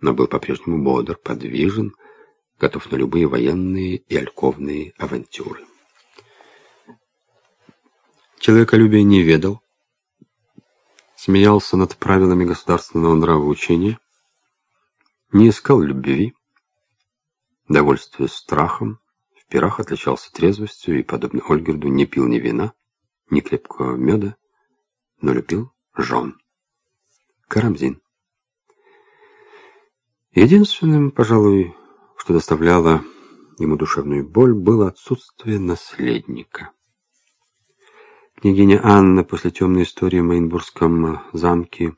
но был по-прежнему бодр, подвижен, готов на любые военные и альковные авантюры. Человеколюбие не ведал, смеялся над правилами государственного нравоучения, не искал любви, довольствуясь страхом, в пирах отличался трезвостью и, подобно Ольгерду, не пил ни вина, ни крепкого меда, но любил жен. Карамзин. Единственным, пожалуй, что доставляло ему душевную боль, было отсутствие наследника. Княгиня Анна после темной истории в Мейнбургском замке,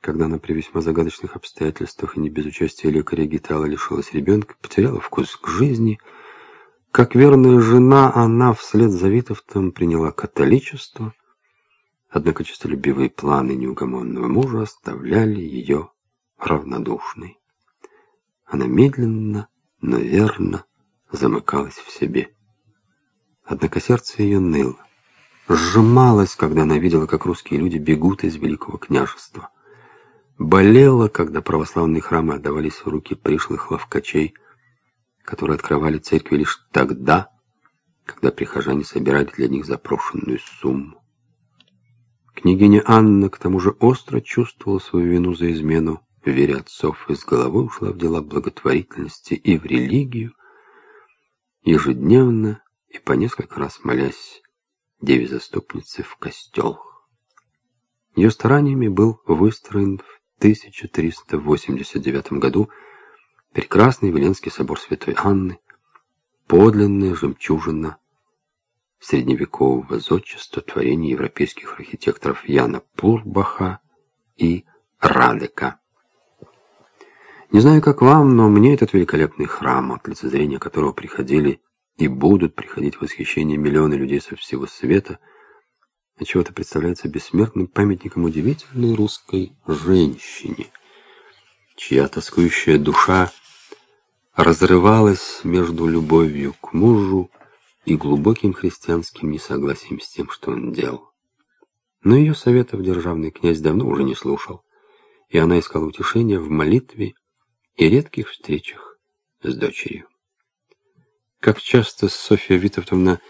когда она при весьма загадочных обстоятельствах и не без участия лекаря Гитала лишилась ребенка, потеряла вкус к жизни. Как верная жена, она вслед за Витовтом приняла католичество, однако честолюбивые планы неугомонного мужа оставляли ее равнодушной. Она медленно, но верно замыкалась в себе. Однако сердце ее ныло сжималась, когда она видела, как русские люди бегут из Великого княжества. Болела, когда православные храмы отдавались в руки пришлых ловкачей, которые открывали церкви лишь тогда, когда прихожане собирали для них запрошенную сумму. Княгиня Анна, к тому же, остро чувствовала свою вину за измену вере отцов и с головой ушла в дела благотворительности и в религию, ежедневно и по несколько раз молясь деве заступницы в костел. Ее стараниями был выстроен в 1389 году прекрасный Веленский собор Святой Анны, подлинная жемчужина средневекового зодчества творения европейских архитекторов Яна Пурбаха и Радека. Не знаю, как вам, но мне этот великолепный храм, от лицезрения которого приходили и будут приходить в восхищение миллионы людей со всего света, отчего-то представляется бессмертным памятником удивительной русской женщине, чья тоскующая душа разрывалась между любовью к мужу и глубоким христианским несогласием с тем, что он делал. Но ее советов державный князь давно уже не слушал, и она искала утешения в молитве и редких встречах с дочерью. Как часто Софья Витовтовна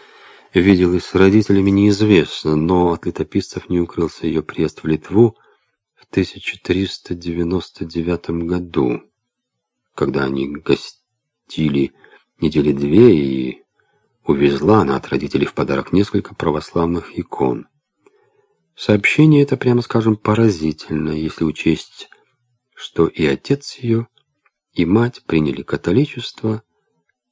виделась с родителями, неизвестно, но от летописцев не укрылся ее приезд в Литву в 1399 году, когда они гостили недели две, и увезла она от родителей в подарок несколько православных икон. Сообщение это, прямо скажем, поразительно, если учесть, что и отец ее, и мать приняли католичество,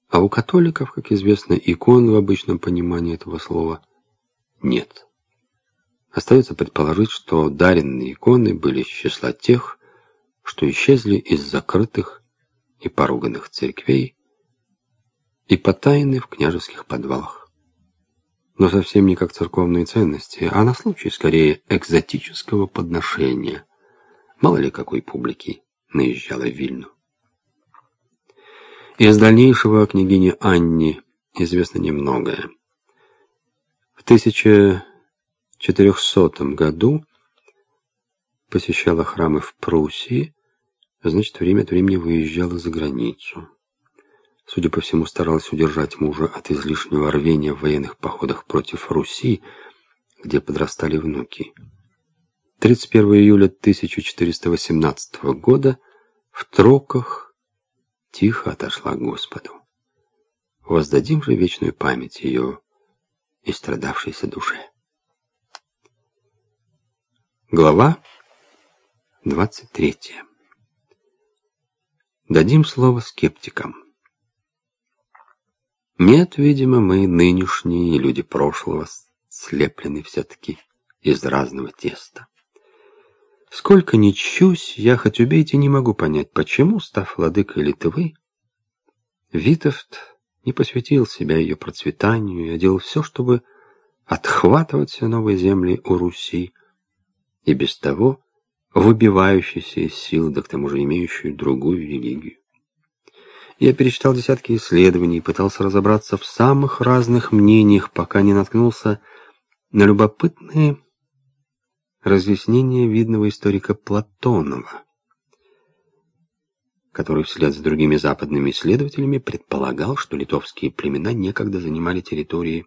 а у католиков, как известно, икон в обычном понимании этого слова нет. Остается предположить, что даренные иконы были из числа тех, что исчезли из закрытых и поруганных церквей и потаяны в княжеских подвалах. Но совсем не как церковные ценности, а на случай, скорее, экзотического подношения. Мало ли какой публики наезжала в Вильну. Из дальнейшего о княгине Анне известно немногое. В 1400 году посещала храмы в Пруссии, значит, время от времени выезжала за границу. Судя по всему, старалась удержать мужа от излишнего рвения в военных походах против Руси, где подрастали внуки. 31 июля 1418 года в Троках тихо отошла к Господу. Воздадим же вечную память ее и страдавшейся душе. Глава 23. Дадим слово скептикам. Нет, видимо, мы нынешние люди прошлого слеплены все-таки из разного теста. Сколько ни чусь, я хоть убейте не могу понять, почему, став владыкой Литвы, Витовт не посвятил себя ее процветанию, а делал все, чтобы отхватывать все новые земли у Руси, и без того выбивающийся из сил, да к тому же имеющую другую религию. Я перечитал десятки исследований и пытался разобраться в самых разных мнениях, пока не наткнулся на любопытные разъяснение видного историка Платонова. который вслед за другими западными исследователями предполагал, что литовские племена некогда занимали территории